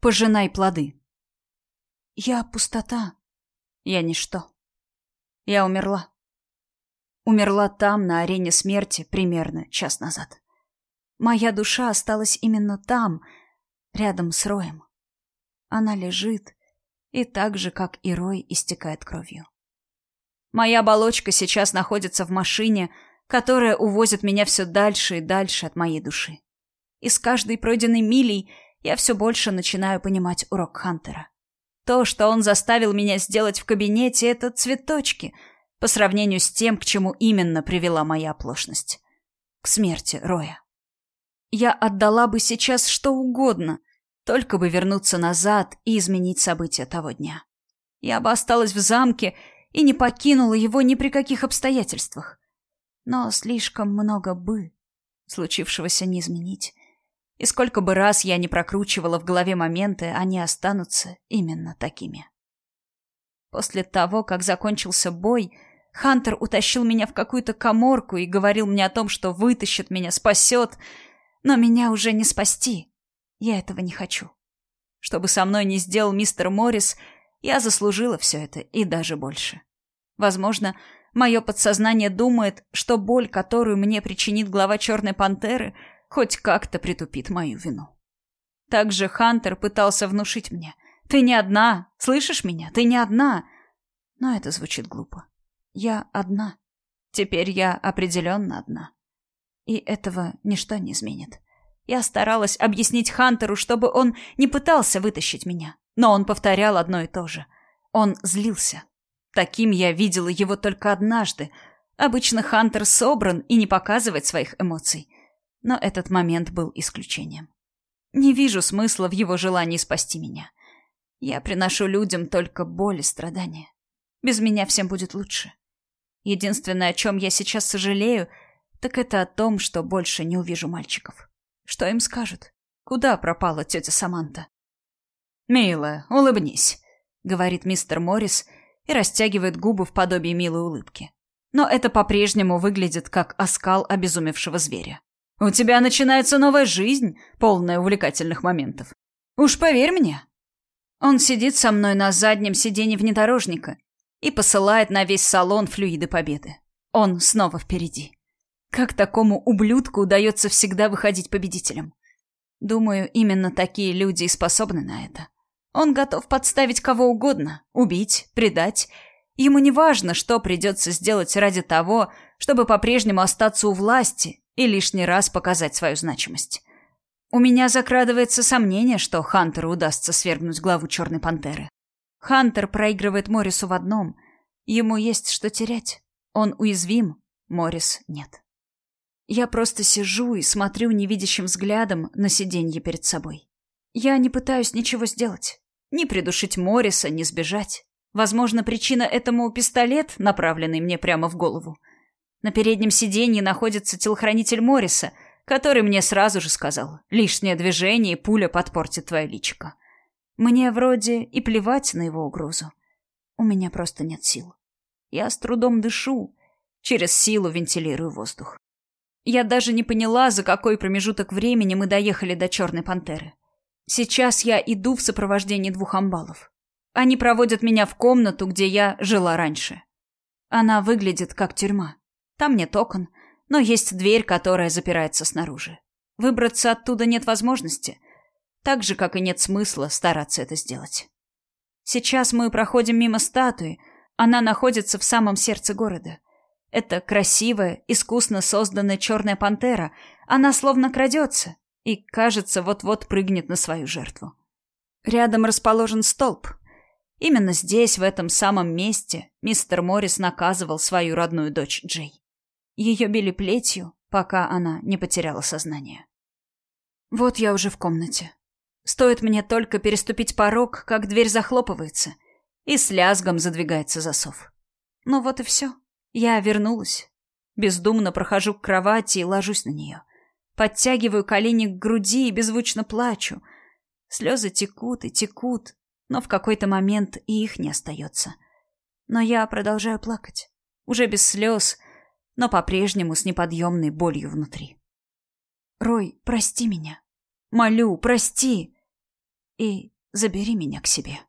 Пожинай плоды. Я пустота. Я ничто. Я умерла. Умерла там, на арене смерти, примерно час назад. Моя душа осталась именно там, рядом с Роем. Она лежит и так же, как и Рой, истекает кровью. Моя оболочка сейчас находится в машине, которая увозит меня все дальше и дальше от моей души. И с каждой пройденной милей я все больше начинаю понимать урок Хантера. То, что он заставил меня сделать в кабинете, это цветочки по сравнению с тем, к чему именно привела моя оплошность. К смерти Роя. Я отдала бы сейчас что угодно, только бы вернуться назад и изменить события того дня. Я бы осталась в замке и не покинула его ни при каких обстоятельствах. Но слишком много «бы» случившегося не изменить. И сколько бы раз я не прокручивала в голове моменты, они останутся именно такими. После того, как закончился бой, Хантер утащил меня в какую-то коморку и говорил мне о том, что вытащит меня, спасет, но меня уже не спасти. Я этого не хочу. Что бы со мной ни сделал мистер Моррис, я заслужила все это и даже больше. Возможно, мое подсознание думает, что боль, которую мне причинит глава Черной Пантеры, хоть как-то притупит мою вину. Также Хантер пытался внушить мне. «Ты не одна! Слышишь меня? Ты не одна!» Но это звучит глупо. Я одна. Теперь я определенно одна. И этого ничто не изменит. Я старалась объяснить Хантеру, чтобы он не пытался вытащить меня. Но он повторял одно и то же. Он злился. Таким я видела его только однажды. Обычно Хантер собран и не показывает своих эмоций. Но этот момент был исключением. Не вижу смысла в его желании спасти меня. Я приношу людям только боль и страдания. Без меня всем будет лучше. Единственное, о чем я сейчас сожалею, так это о том, что больше не увижу мальчиков. Что им скажут? Куда пропала тетя Саманта? «Милая, улыбнись», — говорит мистер Моррис и растягивает губы в подобии милой улыбки. Но это по-прежнему выглядит как оскал обезумевшего зверя. У тебя начинается новая жизнь, полная увлекательных моментов. Уж поверь мне. Он сидит со мной на заднем сиденье внедорожника и посылает на весь салон флюиды победы. Он снова впереди. Как такому ублюдку удается всегда выходить победителем? Думаю, именно такие люди и способны на это. Он готов подставить кого угодно, убить, предать. Ему не важно, что придется сделать ради того, чтобы по-прежнему остаться у власти и лишний раз показать свою значимость. У меня закрадывается сомнение, что Хантеру удастся свергнуть главу Черной Пантеры. Хантер проигрывает Моррису в одном. Ему есть что терять. Он уязвим, Моррис нет. Я просто сижу и смотрю невидящим взглядом на сиденье перед собой. Я не пытаюсь ничего сделать. Ни придушить Морриса, ни сбежать. Возможно, причина этому пистолет, направленный мне прямо в голову. На переднем сиденье находится телохранитель Морриса, который мне сразу же сказал, лишнее движение и пуля подпортит твое личико. Мне вроде и плевать на его угрозу. У меня просто нет сил. Я с трудом дышу, через силу вентилирую воздух. Я даже не поняла, за какой промежуток времени мы доехали до Черной Пантеры. Сейчас я иду в сопровождении двух амбалов. Они проводят меня в комнату, где я жила раньше. Она выглядит как тюрьма. Там нет окон, но есть дверь, которая запирается снаружи. Выбраться оттуда нет возможности, так же, как и нет смысла стараться это сделать. Сейчас мы проходим мимо статуи, она находится в самом сердце города. Это красивая, искусно созданная черная пантера, она словно крадется и, кажется, вот-вот прыгнет на свою жертву. Рядом расположен столб. Именно здесь, в этом самом месте, мистер Моррис наказывал свою родную дочь Джей. Ее били плетью, пока она не потеряла сознание. Вот я уже в комнате. Стоит мне только переступить порог, как дверь захлопывается, и с лязгом задвигается засов. Ну вот и все. Я вернулась. Бездумно прохожу к кровати и ложусь на нее. Подтягиваю колени к груди и беззвучно плачу. Слезы текут и текут, но в какой-то момент и их не остается. Но я продолжаю плакать. Уже без слез — но по-прежнему с неподъемной болью внутри. «Рой, прости меня. Молю, прости!» и забери меня к себе.